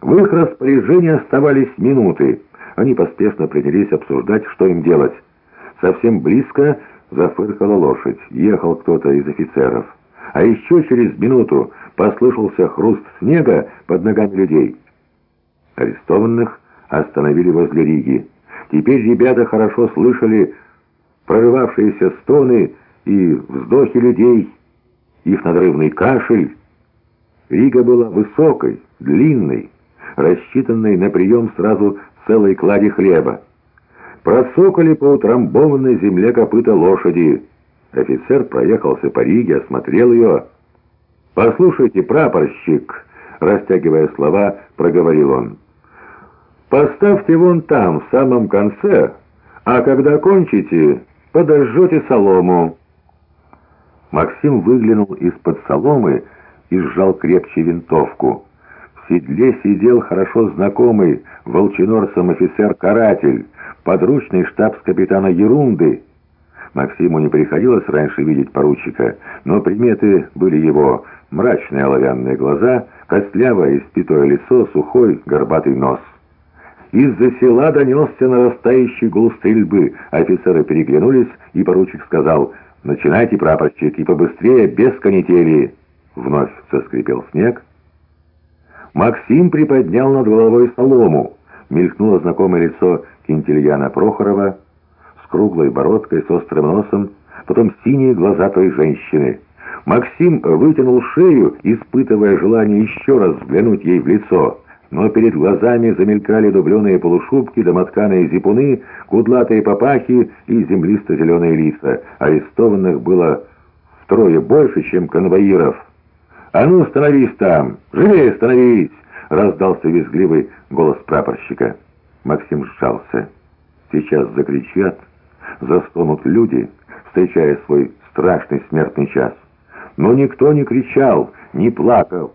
В их распоряжении оставались минуты. Они поспешно принялись обсуждать, что им делать. Совсем близко зафыркала лошадь. Ехал кто-то из офицеров. А еще через минуту послышался хруст снега под ногами людей. Арестованных остановили возле Риги. Теперь ребята хорошо слышали прорывавшиеся стоны и вздохи людей, их надрывный кашель. Рига была высокой, длинной, рассчитанной на прием сразу целой клади хлеба. Процокали по утрамбованной земле копыта лошади. Офицер проехался по Риге, осмотрел ее. «Послушайте, прапорщик», — растягивая слова, проговорил он. «Поставьте вон там, в самом конце, а когда кончите, подожжете солому». Максим выглянул из-под соломы и сжал крепче винтовку. Седле сидел хорошо знакомый волчинорцем офицер-каратель, подручный штабс-капитана Ерунды. Максиму не приходилось раньше видеть поручика, но приметы были его мрачные оловянные глаза, костлявое испитое лицо, сухой горбатый нос. Из-за села донесся нарастающий гул стрельбы. Офицеры переглянулись, и поручик сказал «Начинайте, прапорщик, и побыстрее, без канители». Вновь заскрипел снег. Максим приподнял над головой солому. Мелькнуло знакомое лицо Кентильяна Прохорова с круглой бородкой, с острым носом, потом синие глаза той женщины. Максим вытянул шею, испытывая желание еще раз взглянуть ей в лицо. Но перед глазами замелькали дубленые полушубки, домотканые зипуны, кудлатые папахи и землисто-зеленые лица. Арестованных было втрое больше, чем конвоиров. «А ну, становись там! Живее становись!» — раздался визгливый голос прапорщика. Максим сжался. Сейчас закричат, застонут люди, встречая свой страшный смертный час. Но никто не кричал, не плакал.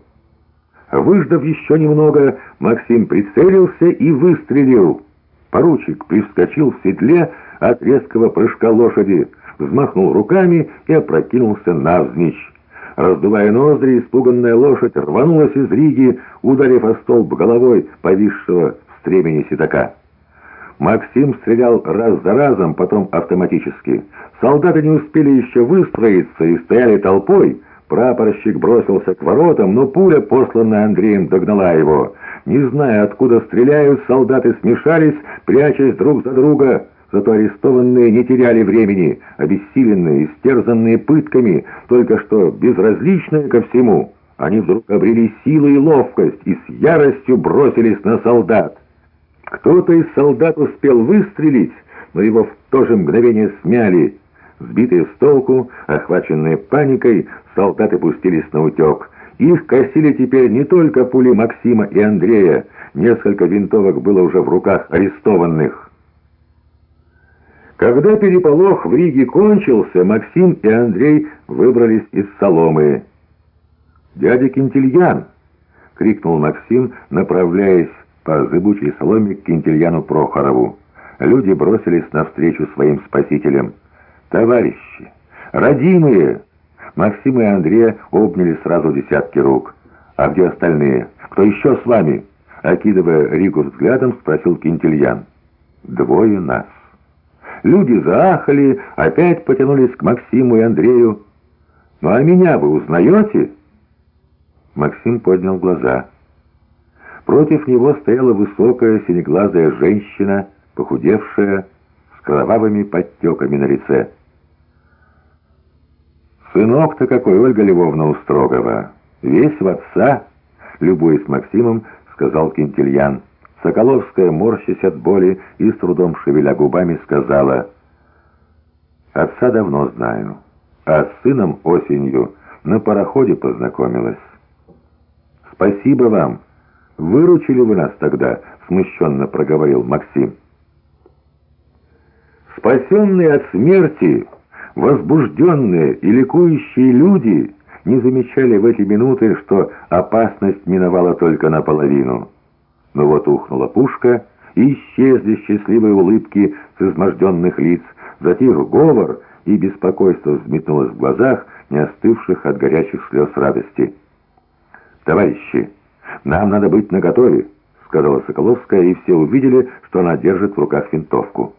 Выждав еще немного, Максим прицелился и выстрелил. Поручик привскочил в седле от резкого прыжка лошади, взмахнул руками и опрокинулся навзничь. Раздувая ноздри, испуганная лошадь рванулась из Риги, ударив о столб головой повисшего в стремени седока. Максим стрелял раз за разом, потом автоматически. Солдаты не успели еще выстроиться и стояли толпой. Прапорщик бросился к воротам, но пуля, посланная Андреем, догнала его. Не зная, откуда стреляют, солдаты смешались, прячась друг за друга. Зато арестованные не теряли времени, обессиленные, истерзанные пытками, только что безразличные ко всему. Они вдруг обрели силу и ловкость и с яростью бросились на солдат. Кто-то из солдат успел выстрелить, но его в то же мгновение смяли. Сбитые с толку, охваченные паникой, солдаты пустились на утек. Их косили теперь не только пули Максима и Андрея, несколько винтовок было уже в руках арестованных. Когда переполох в Риге кончился, Максим и Андрей выбрались из соломы. «Дядя Кентильян!» — крикнул Максим, направляясь по зыбучей соломе к Кентильяну Прохорову. Люди бросились навстречу своим спасителям. «Товарищи! Родимые!» Максим и Андрей обняли сразу десятки рук. «А где остальные? Кто еще с вами?» Окидывая Ригу взглядом, спросил Кентильян. «Двое нас». Люди заахали, опять потянулись к Максиму и Андрею. «Ну а меня вы узнаете?» Максим поднял глаза. Против него стояла высокая синеглазая женщина, похудевшая, с кровавыми подтеками на лице. «Сынок-то какой, Ольга Львовна Устрогова! Весь в отца!» Любуясь Максимом, сказал Кентильян. Соколовская, морщась от боли и с трудом шевеля губами, сказала, «Отца давно знаю, а с сыном осенью на пароходе познакомилась». «Спасибо вам. Выручили вы нас тогда», — смущенно проговорил Максим. Спасенные от смерти, возбужденные и ликующие люди не замечали в эти минуты, что опасность миновала только наполовину. Но вот ухнула пушка, и исчезли счастливые улыбки с изможденных лиц, затих говор, и беспокойство взметнулось в глазах, не остывших от горячих слез радости. «Товарищи, «Нам надо быть наготове», — сказала Соколовская, и все увидели, что она держит в руках винтовку.